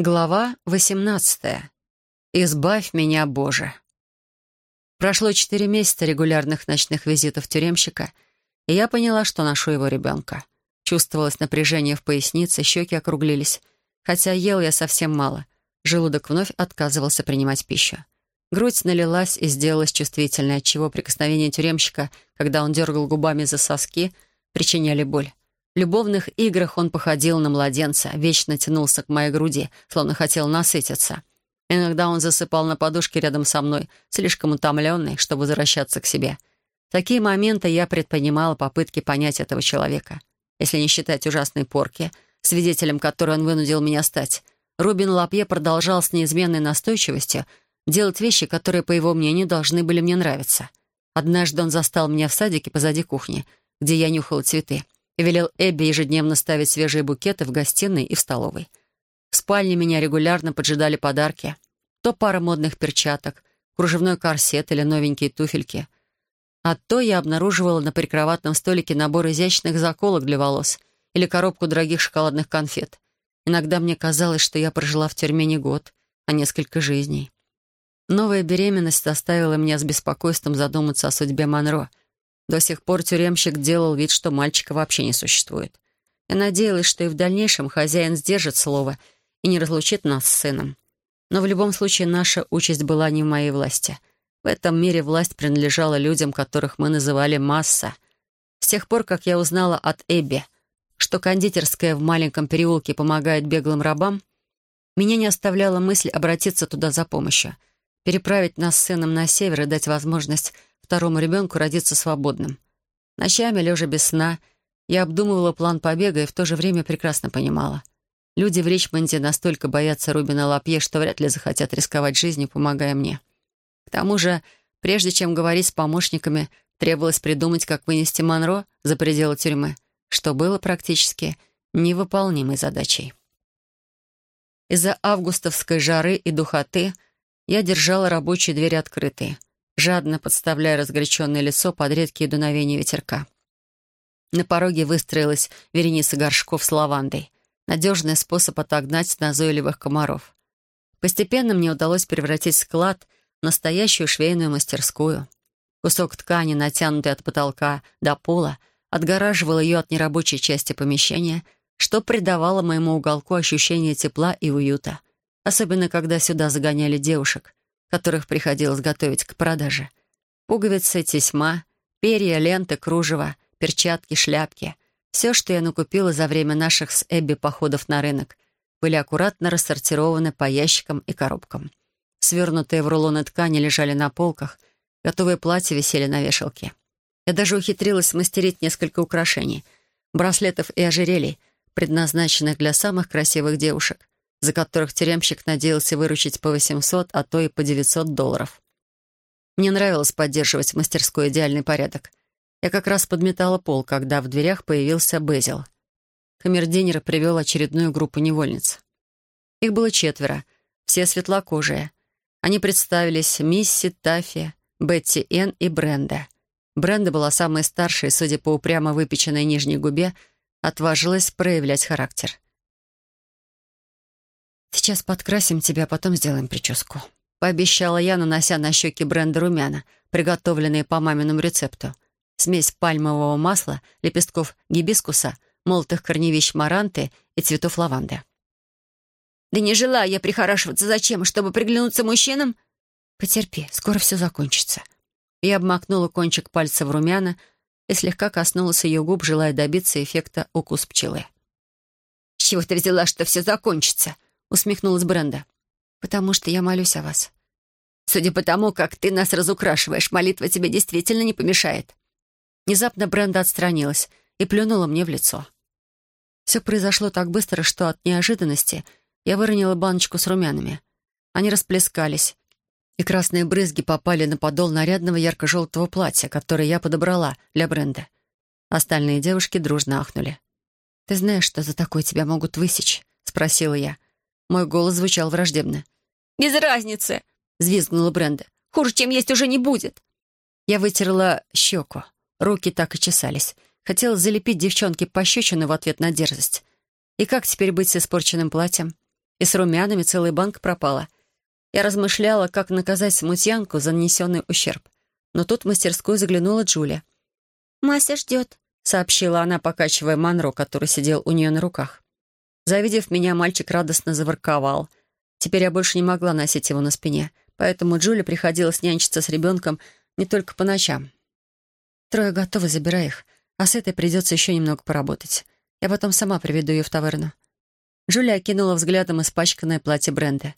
Глава 18. «Избавь меня, Боже». Прошло четыре месяца регулярных ночных визитов тюремщика, и я поняла, что ношу его ребенка. Чувствовалось напряжение в пояснице, щеки округлились. Хотя ел я совсем мало. Желудок вновь отказывался принимать пищу. Грудь налилась и сделалась чувствительной, отчего прикосновение тюремщика, когда он дергал губами за соски, причиняли боль. Любовных играх он походил на младенца, вечно тянулся к моей груди, словно хотел насытиться. Иногда он засыпал на подушке рядом со мной, слишком утомленный, чтобы возвращаться к себе. В такие моменты я предпринимала попытки понять этого человека. Если не считать ужасной порки, свидетелем которой он вынудил меня стать, Рубин Лапье продолжал с неизменной настойчивостью делать вещи, которые, по его мнению, должны были мне нравиться. Однажды он застал меня в садике позади кухни, где я нюхала цветы и велел Эбби ежедневно ставить свежие букеты в гостиной и в столовой. В спальне меня регулярно поджидали подарки. То пара модных перчаток, кружевной корсет или новенькие туфельки. А то я обнаруживала на прикроватном столике набор изящных заколок для волос или коробку дорогих шоколадных конфет. Иногда мне казалось, что я прожила в тюрьме не год, а несколько жизней. Новая беременность заставила меня с беспокойством задуматься о судьбе Монро — до сих пор тюремщик делал вид, что мальчика вообще не существует. Я надеялась, что и в дальнейшем хозяин сдержит слово и не разлучит нас с сыном. Но в любом случае наша участь была не в моей власти. В этом мире власть принадлежала людям, которых мы называли «масса». С тех пор, как я узнала от Эбби, что кондитерская в маленьком переулке помогает беглым рабам, меня не оставляла мысль обратиться туда за помощью, переправить нас с сыном на север и дать возможность второму ребенку родиться свободным. Ночами, лежа без сна, я обдумывала план побега и в то же время прекрасно понимала. Люди в Ричмонде настолько боятся Рубина Лапье, что вряд ли захотят рисковать жизнью, помогая мне. К тому же, прежде чем говорить с помощниками, требовалось придумать, как вынести Монро за пределы тюрьмы, что было практически невыполнимой задачей. Из-за августовской жары и духоты я держала рабочие двери открытые — жадно подставляя разгоряченное лицо под редкие дуновения ветерка. На пороге выстроилась вереница горшков с лавандой. Надежный способ отогнать назойливых комаров. Постепенно мне удалось превратить склад в настоящую швейную мастерскую. Кусок ткани, натянутый от потолка до пола, отгораживал ее от нерабочей части помещения, что придавало моему уголку ощущение тепла и уюта. Особенно, когда сюда загоняли девушек, которых приходилось готовить к продаже. Пуговицы, тесьма, перья, ленты, кружево, перчатки, шляпки. Все, что я накупила за время наших с Эбби походов на рынок, были аккуратно рассортированы по ящикам и коробкам. Свернутые в рулоны ткани лежали на полках, готовые платья висели на вешалке. Я даже ухитрилась смастерить несколько украшений, браслетов и ожерелий, предназначенных для самых красивых девушек, за которых тюремщик надеялся выручить по 800, а то и по 900 долларов. Мне нравилось поддерживать в мастерской идеальный порядок. Я как раз подметала пол, когда в дверях появился Безил. Камердинер привел очередную группу невольниц. Их было четверо, все светлокожие. Они представились Мисси, Таффи, Бетти Энн и Бренда. Бренда была самой старшей, судя по упрямо выпеченной нижней губе, отважилась проявлять характер — «Сейчас подкрасим тебя, а потом сделаем прическу», — пообещала я, нанося на щеки бренда румяна, приготовленные по маминому рецепту. Смесь пальмового масла, лепестков гибискуса, молотых корневищ маранты и цветов лаванды. «Да не желаю я прихорашиваться. Зачем? Чтобы приглянуться мужчинам?» «Потерпи, скоро все закончится». Я обмакнула кончик пальца в румяна и слегка коснулась ее губ, желая добиться эффекта укус пчелы. «С чего ты взяла, что все закончится?» — усмехнулась Бренда. «Потому что я молюсь о вас». «Судя по тому, как ты нас разукрашиваешь, молитва тебе действительно не помешает». Внезапно Бренда отстранилась и плюнула мне в лицо. Все произошло так быстро, что от неожиданности я выронила баночку с румянами. Они расплескались, и красные брызги попали на подол нарядного ярко-желтого платья, которое я подобрала для Бренды. Остальные девушки дружно ахнули. «Ты знаешь, что за такое тебя могут высечь?» — спросила я. Мой голос звучал враждебно. «Без разницы!» — взвизгнула Бренда. «Хуже, чем есть, уже не будет!» Я вытерла щеку. Руки так и чесались. Хотела залепить девчонке пощечину в ответ на дерзость. И как теперь быть с испорченным платьем? И с румянами целая банк пропала. Я размышляла, как наказать смутьянку за нанесенный ущерб. Но тут в мастерскую заглянула Джулия. «Мася ждет», — сообщила она, покачивая Монро, который сидел у нее на руках. Завидев меня, мальчик радостно заворковал. Теперь я больше не могла носить его на спине, поэтому Джулия приходилось нянчиться с ребенком не только по ночам. Трое готовы, забирай их, а с этой придется еще немного поработать. Я потом сама приведу ее в таверну. Джулия окинула взглядом испачканное платье Бренда.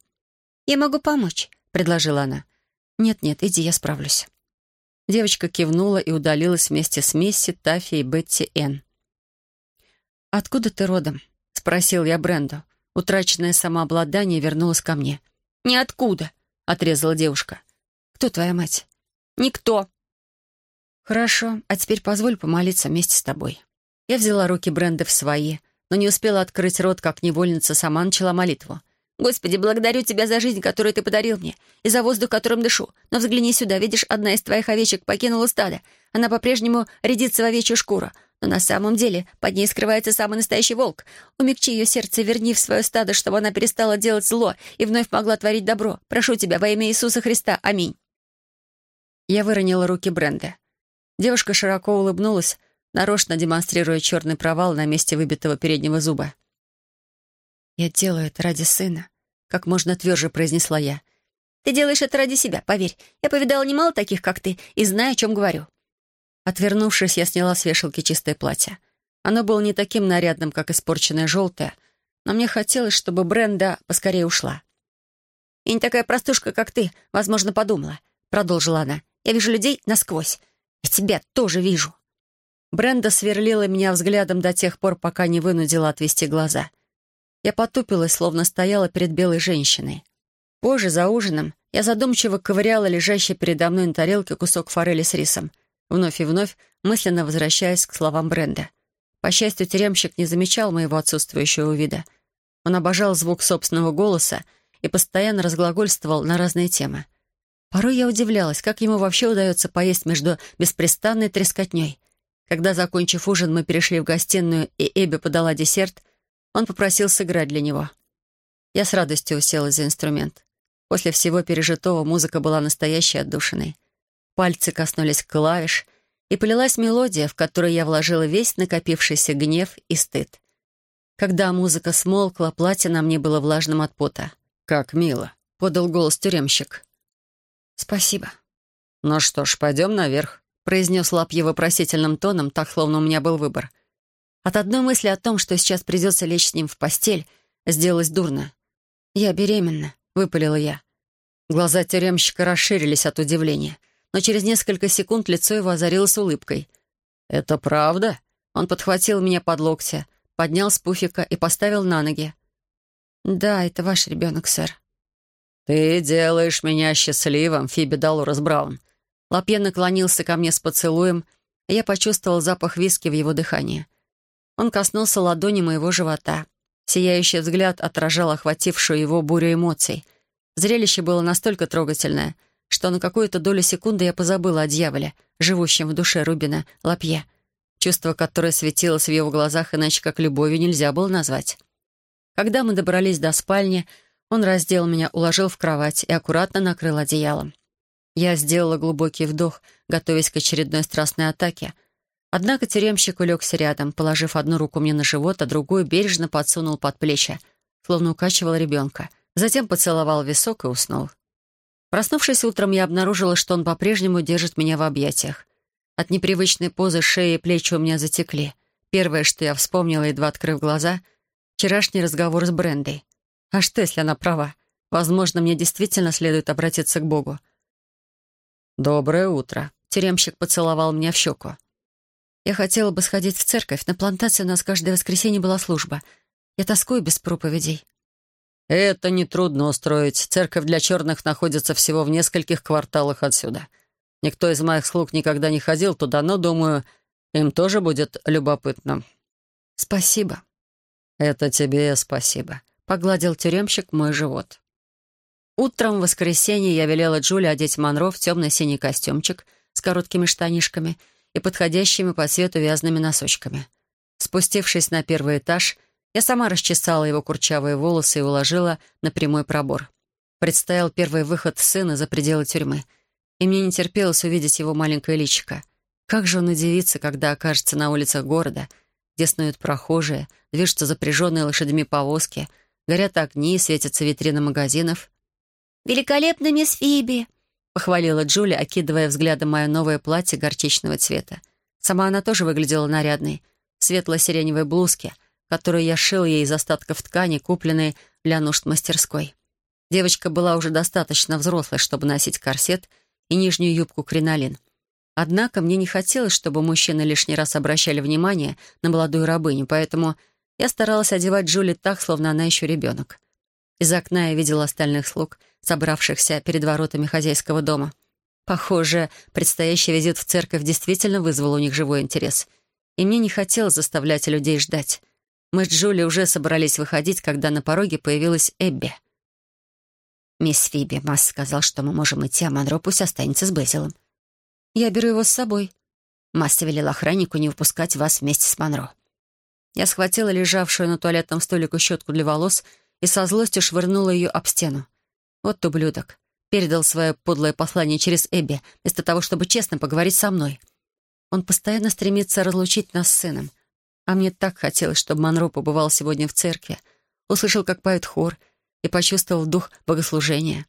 «Я могу помочь», — предложила она. «Нет-нет, иди, я справлюсь». Девочка кивнула и удалилась вместе с Мисси, Таффи и Бетти Энн. «Откуда ты родом?» — спросил я Бренду. Утраченное самообладание вернулось ко мне. «Ниоткуда», — отрезала девушка. «Кто твоя мать?» «Никто». «Хорошо, а теперь позволь помолиться вместе с тобой». Я взяла руки Бренды в свои, но не успела открыть рот, как невольница сама начала молитву. «Господи, благодарю Тебя за жизнь, которую Ты подарил мне, и за воздух, которым дышу. Но взгляни сюда, видишь, одна из твоих овечек покинула стадо. Она по-прежнему рядится в овечью шкуру. Но на самом деле под ней скрывается самый настоящий волк. Умягчи ее сердце, верни в свое стадо, чтобы она перестала делать зло и вновь могла творить добро. Прошу Тебя во имя Иисуса Христа. Аминь». Я выронила руки Бренды. Девушка широко улыбнулась, нарочно демонстрируя черный провал на месте выбитого переднего зуба. «Я делаю это ради сына», — как можно тверже произнесла я. «Ты делаешь это ради себя, поверь. Я повидала немало таких, как ты, и знаю, о чем говорю». Отвернувшись, я сняла с вешалки чистое платье. Оно было не таким нарядным, как испорченное желтое, но мне хотелось, чтобы Бренда поскорее ушла. «Я не такая простушка, как ты, возможно, подумала», — продолжила она. «Я вижу людей насквозь. И тебя тоже вижу». Бренда сверлила меня взглядом до тех пор, пока не вынудила отвести глаза. Я потупилась, словно стояла перед белой женщиной. Позже, за ужином, я задумчиво ковыряла лежащий передо мной на тарелке кусок форели с рисом, вновь и вновь мысленно возвращаясь к словам Бренда. По счастью, тюремщик не замечал моего отсутствующего вида. Он обожал звук собственного голоса и постоянно разглагольствовал на разные темы. Порой я удивлялась, как ему вообще удается поесть между беспрестанной трескотней. Когда, закончив ужин, мы перешли в гостиную, и Эбби подала десерт, он попросил сыграть для него. Я с радостью уселась за инструмент. После всего пережитого музыка была настоящей отдушиной. Пальцы коснулись клавиш, и полилась мелодия, в которую я вложила весь накопившийся гнев и стыд. Когда музыка смолкла, платье на мне было влажным от пота. «Как мило», — подал голос тюремщик. «Спасибо». «Ну что ж, пойдем наверх», — произнес Лапье вопросительным тоном, так, словно у меня был выбор. От одной мысли о том, что сейчас придется лечь с ним в постель, сделалось дурно. «Я беременна», — выпалила я. Глаза тюремщика расширились от удивления, но через несколько секунд лицо его озарилось улыбкой. «Это правда?» Он подхватил меня под локти, поднял с пуфика и поставил на ноги. «Да, это ваш ребенок, сэр». «Ты делаешь меня счастливым, Фиби Долорес Браун». Лапье наклонился ко мне с поцелуем, и я почувствовал запах виски в его дыхании. Он коснулся ладони моего живота. Сияющий взгляд отражал охватившую его бурю эмоций. Зрелище было настолько трогательное, что на какую-то долю секунды я позабыла о дьяволе, живущем в душе Рубина Лапье. Чувство, которое светилось в его глазах, иначе как любовью нельзя было назвать. Когда мы добрались до спальни, он раздел меня, уложил в кровать и аккуратно накрыл одеялом. Я сделала глубокий вдох, готовясь к очередной страстной атаке — Однако тюремщик улегся рядом, положив одну руку мне на живот, а другую бережно подсунул под плечи, словно укачивал ребенка. Затем поцеловал висок и уснул. Проснувшись утром, я обнаружила, что он по-прежнему держит меня в объятиях. От непривычной позы шеи и плечи у меня затекли. Первое, что я вспомнила, едва открыв глаза — вчерашний разговор с Брендой. А что, если она права? Возможно, мне действительно следует обратиться к Богу. «Доброе утро», — тюремщик поцеловал меня в щеку. Я хотела бы сходить в церковь. На плантации у нас каждое воскресенье была служба. Я тоскую без проповедей». «Это нетрудно устроить. Церковь для черных находится всего в нескольких кварталах отсюда. Никто из моих слуг никогда не ходил туда, но, думаю, им тоже будет любопытно». «Спасибо». «Это тебе спасибо», — погладил тюремщик мой живот. Утром в воскресенье я велела Джули одеть Монро в темно-синий костюмчик с короткими штанишками — и подходящими по цвету вязаными носочками. Спустившись на первый этаж, Я сама расчесала его курчавые волосы и уложила на прямой пробор. Предстоял первый выход сына за пределы тюрьмы, и мне не терпелось увидеть его маленькое личико. Как же он удивится, когда окажется на улицах города, где снуют прохожие, движутся запряженные лошадьми повозки, горят огни, светятся витрины магазинов. «Великолепно, мисс Фиби!» — похвалила Джули, окидывая взглядом мое новое платье горчичного цвета. Сама она тоже выглядела нарядной, в светло-сиреневой блузке, которую я шил ей из остатков ткани, купленной для нужд мастерской. Девочка была уже достаточно взрослой, чтобы носить корсет и нижнюю юбку-кринолин — Однако мне не хотелось, чтобы мужчины лишний раз обращали внимание на молодую рабыню, поэтому я старалась одевать Джули так, словно она еще ребенок. Из окна я видела остальных слуг, собравшихся перед воротами хозяйского дома. Похоже, предстоящий визит в церковь действительно вызвал у них живой интерес. И мне не хотелось заставлять людей ждать. Мы с Джули уже собрались выходить, когда на пороге появилась Эбби. «Мисс Фиби, Масс сказал, что мы можем идти, а Монро пусть останется с Безилом. «Я беру его с собой». Масса велел охраннику не выпускать вас вместе с Монро. Я схватила лежавшую на туалетном столике щетку для волос и со злостью швырнула ее об стену. Вот ублюдок. Передал свое подлое послание через Эбби, вместо того, чтобы честно поговорить со мной. Он постоянно стремится разлучить нас с сыном. А мне так хотелось, чтобы Монро побывал сегодня в церкви, услышал, как поет хор, и почувствовал дух богослужения.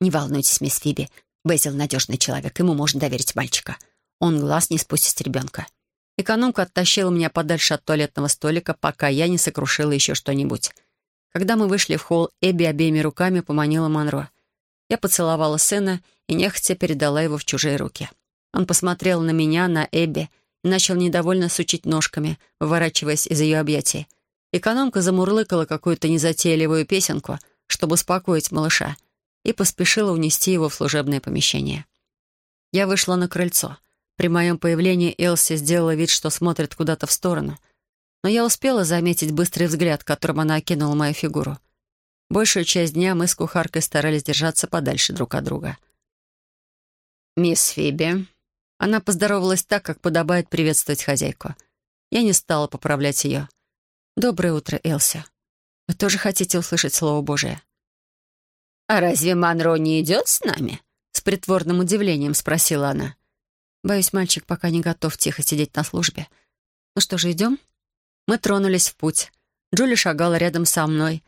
«Не волнуйтесь, мисс Фиби, Безил надежный человек, ему можно доверить мальчика. Он глаз не спустит с ребенка. Экономка оттащила меня подальше от туалетного столика, пока я не сокрушила еще что-нибудь. Когда мы вышли в холл, Эбби обеими руками поманила Монро. Я поцеловала сына и нехотя передала его в чужие руки. Он посмотрел на меня, на Эбби, начал недовольно сучить ножками, выворачиваясь из ее объятий. Экономка замурлыкала какую-то незатейливую песенку, чтобы успокоить малыша — и поспешила унести его в служебное помещение. Я вышла на крыльцо. При моем появлении Элси сделала вид, что смотрит куда-то в сторону. Но я успела заметить быстрый взгляд, которым она окинула мою фигуру. Большую часть дня мы с кухаркой старались держаться подальше друг от друга. «Мисс Фиби». Она поздоровалась так, как подобает приветствовать хозяйку. Я не стала поправлять ее. «Доброе утро, Элси. Вы тоже хотите услышать Слово Божие?» «А разве Монро не идет с нами?» С притворным удивлением спросила она. «Боюсь, мальчик пока не готов тихо сидеть на службе. Ну что же, идем?» Мы тронулись в путь. Джули шагала рядом со мной.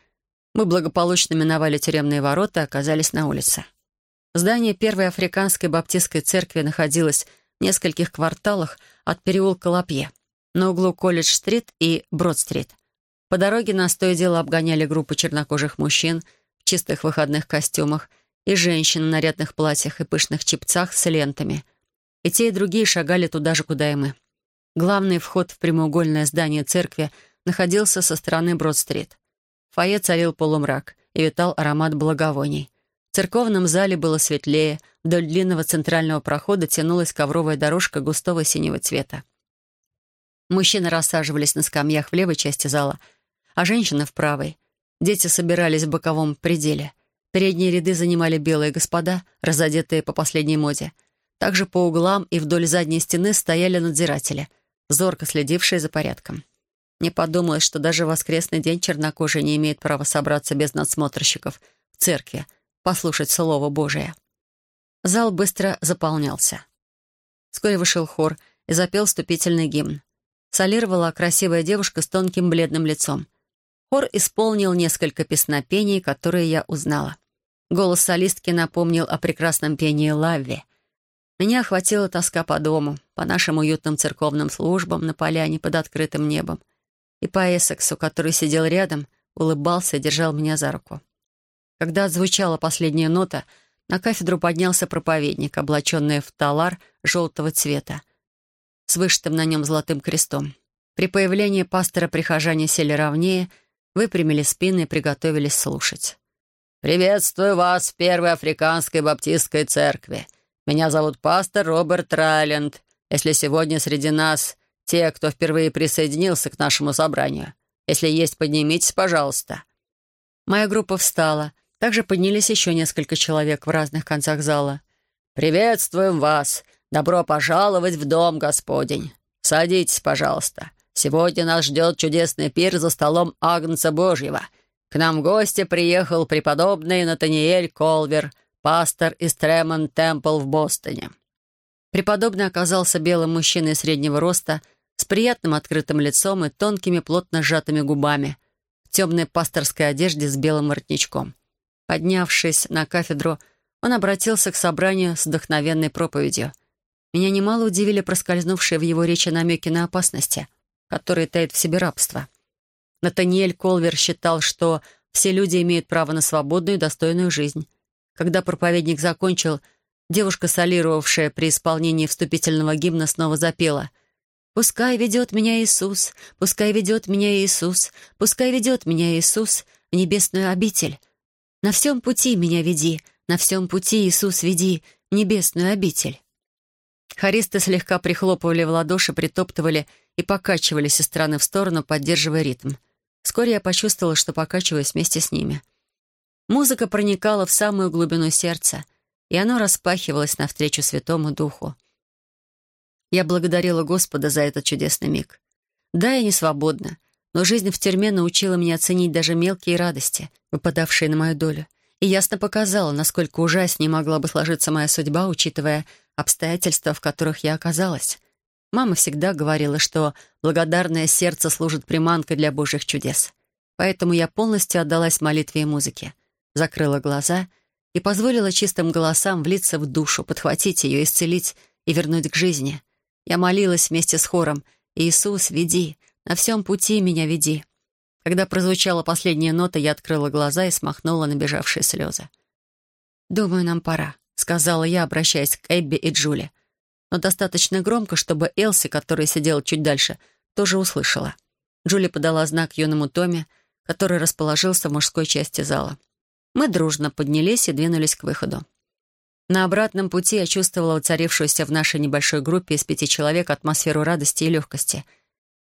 Мы благополучно миновали тюремные ворота и оказались на улице. Здание Первой Африканской Баптистской Церкви находилось в нескольких кварталах от переулка Лапье, на углу Колледж-стрит и Брод-стрит. По дороге нас то и дело обгоняли группы чернокожих мужчин — чистых выходных костюмах, и женщин в нарядных платьях и пышных чепцах с лентами. И те, и другие шагали туда же, куда и мы. Главный вход в прямоугольное здание церкви находился со стороны Брод-стрит. В фойе царил полумрак и витал аромат благовоний. Церковном зале было светлее, вдоль длинного центрального прохода тянулась ковровая дорожка густого синего цвета. Мужчины рассаживались на скамьях в левой части зала, а женщины — в правой — Дети собирались в боковом пределе. Передние ряды занимали белые господа, разодетые по последней моде. Также по углам и вдоль задней стены стояли надзиратели, зорко следившие за порядком. Не подумалось, что даже воскресный день чернокожий не имеет права собраться без надсмотрщиков в церкви, послушать Слово Божие. Зал быстро заполнялся. Вскоре вышел хор и запел вступительный гимн. Солировала красивая девушка с тонким бледным лицом — Хор исполнил несколько песнопений, которые я узнала. Голос солистки напомнил о прекрасном пении Лавви. Меня охватила тоска по дому, по нашим уютным церковным службам на поляне под открытым небом. И по Эссексу, который сидел рядом, улыбался и держал меня за руку. Когда отзвучала последняя нота, на кафедру поднялся проповедник, облаченный в талар желтого цвета, с вышитым на нем золотым крестом. При появлении пастора прихожане сели ровнее — выпрямили спины и приготовились слушать. «Приветствую вас в Первой Африканской Баптистской Церкви. Меня зовут пастор Роберт Райленд. Если сегодня среди нас те, кто впервые присоединился к нашему собранию, если есть, поднимитесь, пожалуйста». Моя группа встала. Также поднялись еще несколько человек в разных концах зала. «Приветствуем вас! Добро пожаловать в Дом Господень! Садитесь, пожалуйста. Сегодня нас ждет чудесный пир за столом Агнца Божьего. К нам в гости приехал преподобный Натаниэль Колвер, пастор из Тремон Темпл в Бостоне». Преподобный оказался белым мужчиной среднего роста, с приятным открытым лицом и тонкими плотно сжатыми губами, в темной пасторской одежде с белым воротничком. Поднявшись на кафедру, он обратился к собранию с вдохновенной проповедью. Меня немало удивили проскользнувшие в его речи намеки на опасности, которые таит в себе рабство. Натаниэль Колвер считал, что все люди имеют право на свободную и достойную жизнь. Когда проповедник закончил, девушка, солировавшая при исполнении вступительного гимна, снова запела «Пускай ведет меня Иисус, пускай ведет меня Иисус, пускай ведет меня Иисус в небесную обитель. На всем пути меня веди, на всем пути Иисус веди в небесную обитель». Хористы слегка прихлопывали в ладоши, притоптывали и покачивались из стороны в сторону, поддерживая ритм. Вскоре я почувствовала, что покачиваюсь вместе с ними. Музыка проникала в самую глубину сердца, и оно распахивалось навстречу Святому Духу. Я благодарила Господа за этот чудесный миг. Да, я не свободна, но жизнь в тюрьме научила меня оценить даже мелкие радости, выпадавшие на мою долю, и ясно показала, насколько ужаснее могла бы сложиться моя судьба, учитывая обстоятельства, в которых я оказалась. Мама всегда говорила, что благодарное сердце служит приманкой для божьих чудес. Поэтому я полностью отдалась молитве и музыке, закрыла глаза и позволила чистым голосам влиться в душу, подхватить ее, исцелить и вернуть к жизни. Я молилась вместе с хором «Иисус, веди, на всем пути меня веди». Когда прозвучала последняя нота, я открыла глаза и смахнула набежавшие слезы. «Думаю, нам пора», — сказала я, обращаясь к Эбби и Джули но достаточно громко, чтобы Элси, которая сидела чуть дальше, тоже услышала. Джули подала знак юному Томе, который расположился в мужской части зала. Мы дружно поднялись и двинулись к выходу. На обратном пути я чувствовала царившуюся в нашей небольшой группе из пяти человек атмосферу радости и легкости.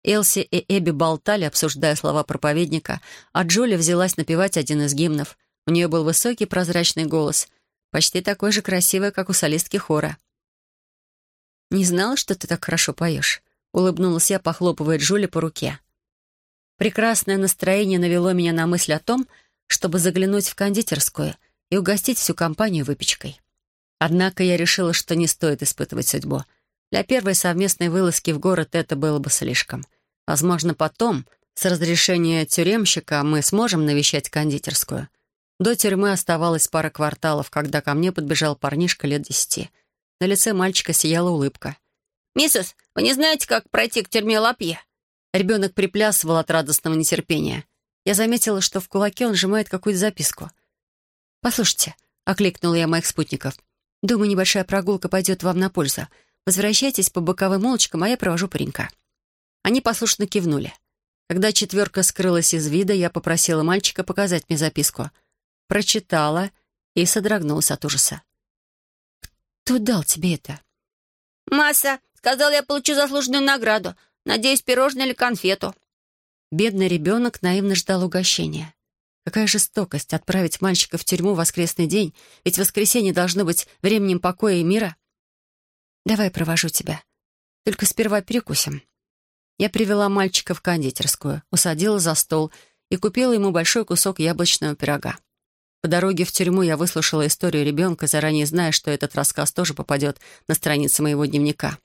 Элси и Эбби болтали, обсуждая слова проповедника, а Джули взялась напевать один из гимнов. У нее был высокий прозрачный голос, почти такой же красивый, как у солистки хора. «Не знала, что ты так хорошо поешь», — улыбнулась я, похлопывая Джули по руке. Прекрасное настроение навело меня на мысль о том, чтобы заглянуть в кондитерскую и угостить всю компанию выпечкой. Однако я решила, что не стоит испытывать судьбу. Для первой совместной вылазки в город это было бы слишком. Возможно, потом, с разрешения тюремщика, мы сможем навещать кондитерскую. До тюрьмы оставалось пара кварталов, когда ко мне подбежал парнишка лет десяти — на лице мальчика сияла улыбка. «Миссис, вы не знаете, как пройти к тюрьме Лапье?» Ребенок приплясывал от радостного нетерпения. Я заметила, что в кулаке он сжимает какую-то записку. «Послушайте», — окликнула я моих спутников. «Думаю, небольшая прогулка пойдет вам на пользу. Возвращайтесь по боковым улочкам, а я провожу паренька». Они послушно кивнули. Когда четверка скрылась из вида, я попросила мальчика показать мне записку. Прочитала и содрогнулась от ужаса. Кто дал тебе это?» «Масса. Сказал, я получу заслуженную награду. Надеюсь, пирожное или конфету». Бедный ребенок наивно ждал угощения. Какая жестокость отправить мальчика в тюрьму в воскресный день, ведь воскресенье должно быть временем покоя и мира. «Давай провожу тебя. Только сперва перекусим». Я привела мальчика в кондитерскую, усадила за стол и купила ему большой кусок яблочного пирога. По дороге в тюрьму я выслушала историю ребенка, заранее зная, что этот рассказ тоже попадет на страницы моего дневника.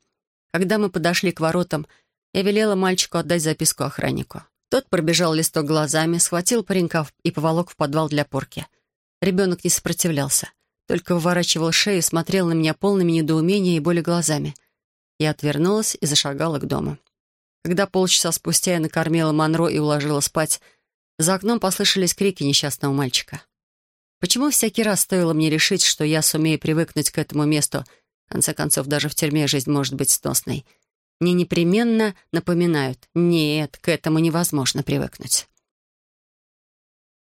Когда мы подошли к воротам, я велела мальчику отдать записку охраннику. Тот пробежал листок глазами, схватил паренька и поволок в подвал для порки. Ребенок не сопротивлялся, только выворачивал шею и смотрел на меня полными недоумения и боли глазами. Я отвернулась и зашагала к дому. Когда полчаса спустя я накормила Монро и уложила спать, за окном послышались крики несчастного мальчика. Почему всякий раз стоило мне решить, что я сумею привыкнуть к этому месту? В конце концов, даже в тюрьме жизнь может быть сносной. Мне непременно напоминают, нет, к этому невозможно привыкнуть.